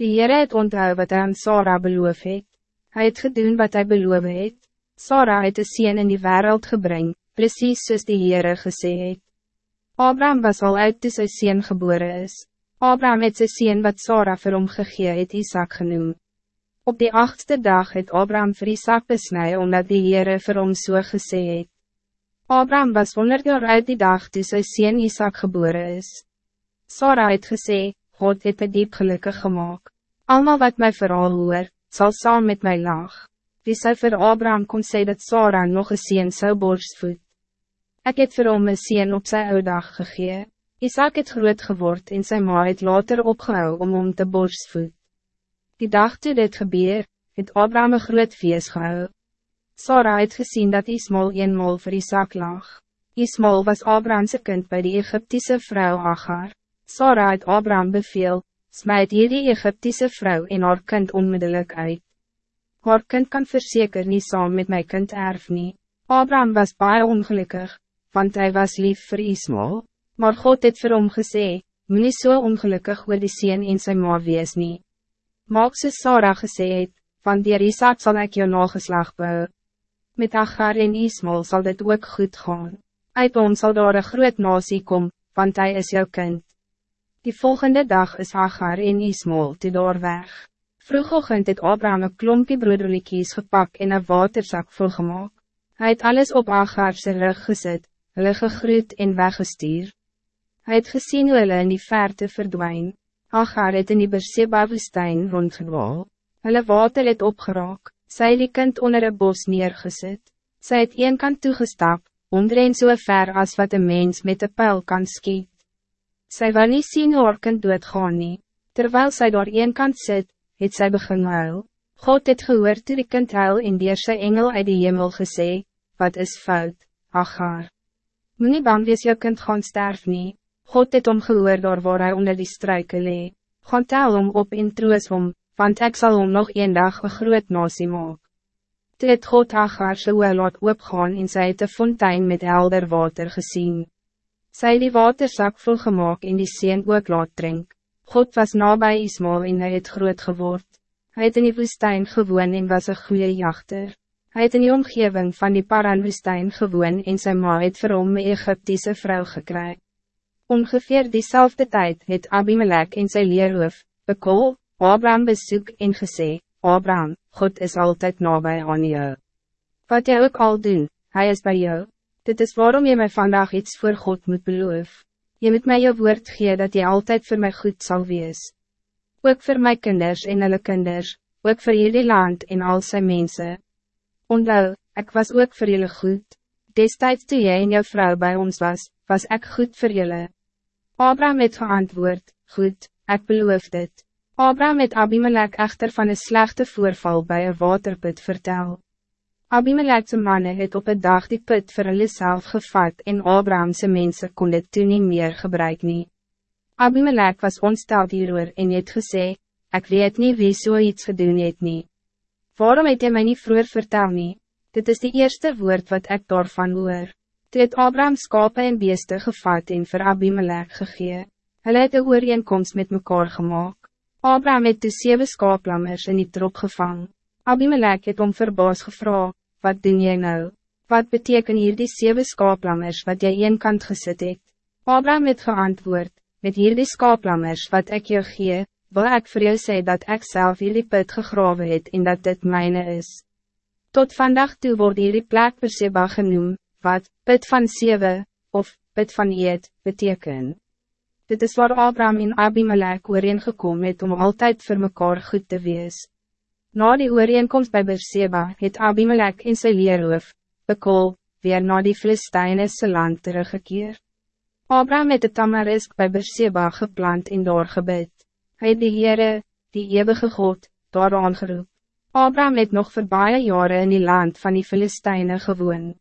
Die Heere het onthou wat hij aan Sarah beloof het. Hij het gedoen wat hij beloof het. Sarah het een sien in die wereld gebring, precies soos die Heere gesê het. Abraham was al uit toe sy sien gebore is. Abraham het sy sien wat Sarah vir hom gegee het Isaac genoem. Op die achtste dag het Abraham vir Isaac besnij omdat die Heere vir hom so gesê het. Abraham was 100 jaar uit die dag toe sy sien Isaac gebore is. Sarah het gesê, God het my diep gelukkig gemaakt. Almal wat my verhaal hoor, zal saam met mij lag. Wie sy vir Abraham kon sê dat Sarah nog een sien zou borstvoed. Ik het vir hom een sien op sy oude dag gegee. Isaac het groot geword en sy ma het later opgehou om hom te borstvoed. Die dag toe dit gebeur, het Abraham een groot feest gehou. Sarah het gezien dat Ismael eenmaal vir Isaac lag. Ismael was Abrahamse kind bij die Egyptische vrouw Agar. Sarah het Abraham beveel, smijt hierdie Egyptische vrouw en haar kind onmiddellijk uit. Haar kind kan verzeker niet saam met mijn kind erf nie. Abraham was baie ongelukkig, want hij was lief voor Ismael, maar God het vir hom gesê, moet nie so ongelukkig oor die sien en sy ma wees nie. Maak soos Sarah gesê het, van die Isaac sal ek jou nageslag bou. Met Agar en Ismael zal dit ook goed gaan. Uit hom sal daar een groot nasie kom, want hij is jouw kind. Die volgende dag is Hagar en Ismael te daar weg. Vroegochtend het Abraham een klompje broederlikies gepak en een waterzak volgemaak. Hij het alles op Hagar sy rug gezet, hulle gegroet en weggestuur. Hij het gezien hoe hulle in die verte verdwijn. Hagar het in die Berseba woestijn rondgedwaal. Hulle water het opgeraak, sy die kind onder een bos neergezet. Sy het een kant toegestap, onder een so ver as wat een mens met een pijl kan skiet. Zij wil niet zien haar kind doodgaan nie. Terwijl zij door een kant zit, het zij begin huil. God het gehoord toe die kind huil en die sy engel uit die hemel gesê, wat is fout, Agar. Moet nie bang wees jou kind gaan sterf nie. God het om gehoor door waar hy onder die struike lee. Gaan tel om op en troos om, want ik zal om nog een dag een groot nasie maak. Toe het God Agar sy laat oopgaan en sy het een fontein met helder water gezien. Sy die waterzak volgemaak en die seen ook laat drink. God was nabij Ismael en hij het groot geword. Hij het in die woestijn gewoon en was een goede jachter. Hij het in die omgeving van die Paran woestijn gewoon en sy ma het vir hom een Egyptische vrouw gekry. Ongeveer diezelfde tijd het Abimelech en sy leerhoof, Bekol, Abraham bezoek en gesê, Abraham, God is altijd nabij aan jou. Wat jy ook al doen, hij is bij jou. Dit is waarom je mij vandaag iets voor God moet beloof. Je moet mij je woord geven dat je altijd voor mij goed zal wees. Ook voor mijn kinders en hulle kinders, ook voor jullie land en al zijn mensen. Onthou, ik was ook voor jullie goed. Destijds toen jij en jouw vrouw bij ons was, was ik goed voor jullie. Abraham het geantwoord, goed, ik beloof dit. Abraham het Abimelech echter van een slechte voorval bij een waterput vertel. Abimelechse manne het op een dag die put vir hulle self gevat en Abrahamse mensen kon dit toen niet meer gebruik nie. Abimelech was ontsteld hieroor en het gesê, ik weet niet wie so iets gedoen het nie. Waarom het jy my nie vroeger vertel nie? Dit is de eerste woord wat ik daarvan hoor. Toe het Abraham skape en beeste gevat en vir Abimelech gegee. Hulle het een ooreenkomst met mekaar gemaakt. Abraham het de zeven skaaplammers in die trop gevang. Abimelech het om verbaas gevraagd wat doen jij nou? Wat betekent hier die zeven skaaplammers wat jij een kant gezet het? Abraham het geantwoord, met hier die skaaplammers wat ik je gee, wil ik voor jou zeggen dat ik zelf jullie put gegraven het en dat dit mijne is. Tot vandaag toe wordt hierdie plek Perseba genoem, wat, put van zeven, of, put van eet, beteken. Dit is waar Abraham en Abimelech ooreengekom het om altijd voor mekaar goed te wees. Na die ooreenkomst bij Berseba het Abimelech in sy leerhoof, Bekol, weer na die Filisteine land teruggekeer. Abraham het de tamarisk bij Berseba geplant en doorgebid. Hy het die Heere, die eeuwige God, daar aangeroep. Abraham het nog voor baie jaren in die land van die Filisteine gewoon.